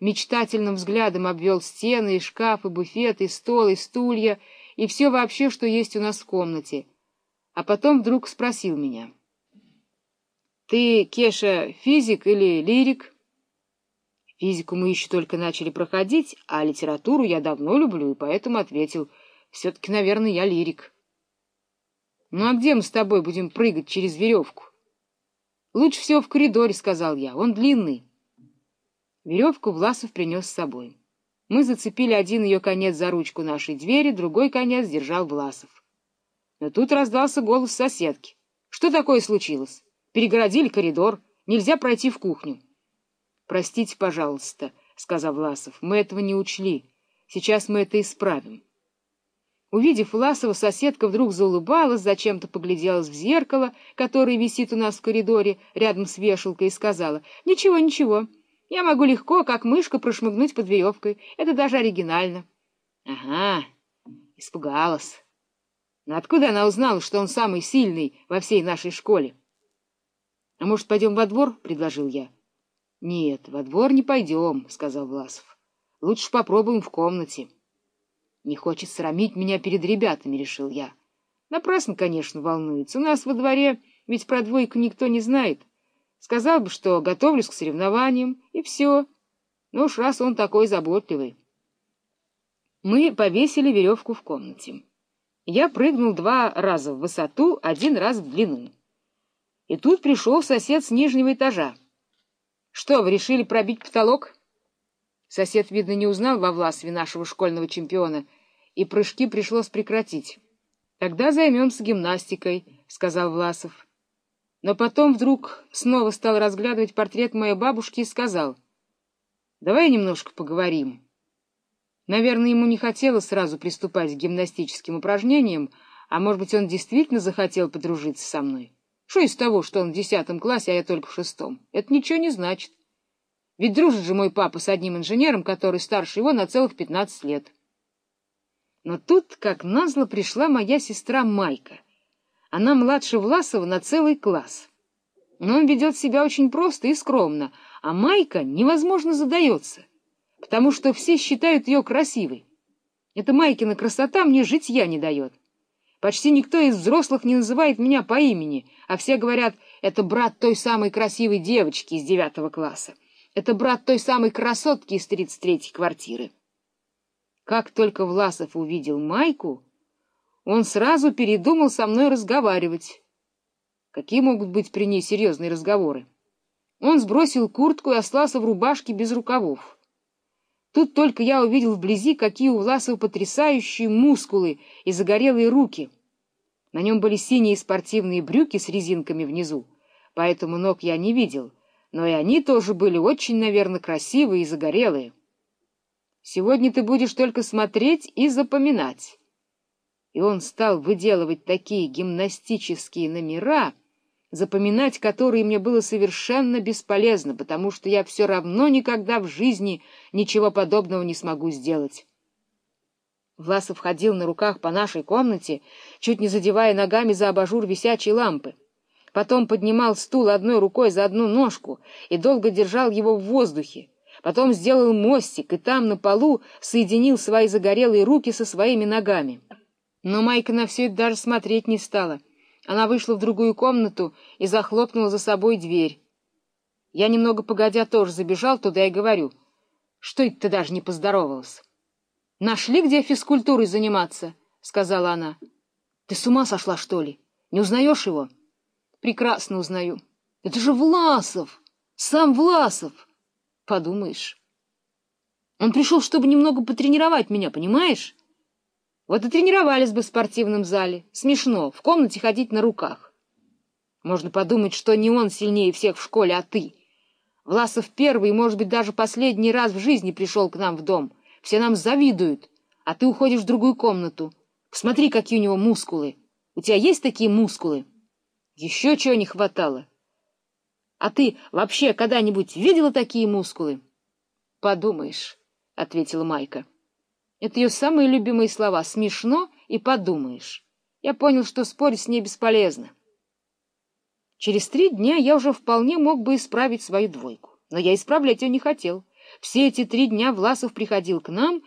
мечтательным взглядом обвел стены, и шкаф, и буфет, и стол, и стулья, и все вообще, что есть у нас в комнате. А потом вдруг спросил меня. — Ты, Кеша, физик или лирик? Физику мы еще только начали проходить, а литературу я давно люблю, и поэтому ответил. Все-таки, наверное, я лирик. — Ну а где мы с тобой будем прыгать через веревку? — Лучше всего в коридоре, — сказал я. Он длинный. Веревку Власов принес с собой. Мы зацепили один ее конец за ручку нашей двери, другой конец держал Власов. Но тут раздался голос соседки. — Что такое случилось? Перегородили коридор, нельзя пройти в кухню. — Простите, пожалуйста, — сказал Власов, — мы этого не учли. Сейчас мы это исправим. Увидев Власова, соседка вдруг заулыбалась, зачем-то погляделась в зеркало, которое висит у нас в коридоре рядом с вешалкой, и сказала, — Ничего, ничего. Я могу легко, как мышка, прошмыгнуть под веревкой. Это даже оригинально. — Ага, испугалась. Но откуда она узнала, что он самый сильный во всей нашей школе? — А может, пойдем во двор? — предложил я. — Нет, во двор не пойдем, — сказал Власов. — Лучше попробуем в комнате. — Не хочет срамить меня перед ребятами, — решил я. Напрасно, конечно, волнуется. У нас во дворе ведь про двойку никто не знает. Сказал бы, что готовлюсь к соревнованиям, и все. Ну уж раз он такой заботливый. Мы повесили веревку в комнате. Я прыгнул два раза в высоту, один раз в длину. И тут пришел сосед с нижнего этажа. — Что, вы решили пробить потолок? Сосед, видно, не узнал во Власове нашего школьного чемпиона, и прыжки пришлось прекратить. — Тогда займемся гимнастикой, — сказал Власов. Но потом вдруг снова стал разглядывать портрет моей бабушки и сказал, «Давай немножко поговорим». Наверное, ему не хотелось сразу приступать к гимнастическим упражнениям, а, может быть, он действительно захотел подружиться со мной. Что из того, что он в десятом классе, а я только в шестом? Это ничего не значит. Ведь дружит же мой папа с одним инженером, который старше его на целых пятнадцать лет. Но тут, как назло, пришла моя сестра Майка — она младше Власова на целый класс. Но он ведет себя очень просто и скромно, а Майка невозможно задается, потому что все считают ее красивой. Эта Майкина красота мне житья не дает. Почти никто из взрослых не называет меня по имени, а все говорят, это брат той самой красивой девочки из девятого класса. Это брат той самой красотки из тридцать третьей квартиры. Как только Власов увидел Майку, он сразу передумал со мной разговаривать. Какие могут быть при ней серьезные разговоры? Он сбросил куртку и остался в рубашке без рукавов. Тут только я увидел вблизи, какие у Власова потрясающие мускулы и загорелые руки. На нем были синие спортивные брюки с резинками внизу, поэтому ног я не видел, но и они тоже были очень, наверное, красивые и загорелые. Сегодня ты будешь только смотреть и запоминать и он стал выделывать такие гимнастические номера, запоминать которые мне было совершенно бесполезно, потому что я все равно никогда в жизни ничего подобного не смогу сделать. Власов ходил на руках по нашей комнате, чуть не задевая ногами за абажур висячей лампы. Потом поднимал стул одной рукой за одну ножку и долго держал его в воздухе. Потом сделал мостик, и там, на полу, соединил свои загорелые руки со своими ногами. Но Майка на все это даже смотреть не стала. Она вышла в другую комнату и захлопнула за собой дверь. Я немного погодя тоже забежал туда и говорю, что это ты даже не поздоровалась? — Нашли, где физкультурой заниматься? — сказала она. — Ты с ума сошла, что ли? Не узнаешь его? — Прекрасно узнаю. — Это же Власов! Сам Власов! Подумаешь. Он пришел, чтобы немного потренировать меня, понимаешь? Вот и тренировались бы в спортивном зале. Смешно, в комнате ходить на руках. Можно подумать, что не он сильнее всех в школе, а ты. Власов первый, может быть, даже последний раз в жизни пришел к нам в дом. Все нам завидуют, а ты уходишь в другую комнату. Посмотри, какие у него мускулы. У тебя есть такие мускулы? Еще чего не хватало. А ты вообще когда-нибудь видела такие мускулы? — Подумаешь, — ответила Майка. Это ее самые любимые слова «смешно» и «подумаешь». Я понял, что спорить с ней бесполезно. Через три дня я уже вполне мог бы исправить свою двойку, но я исправлять ее не хотел. Все эти три дня Власов приходил к нам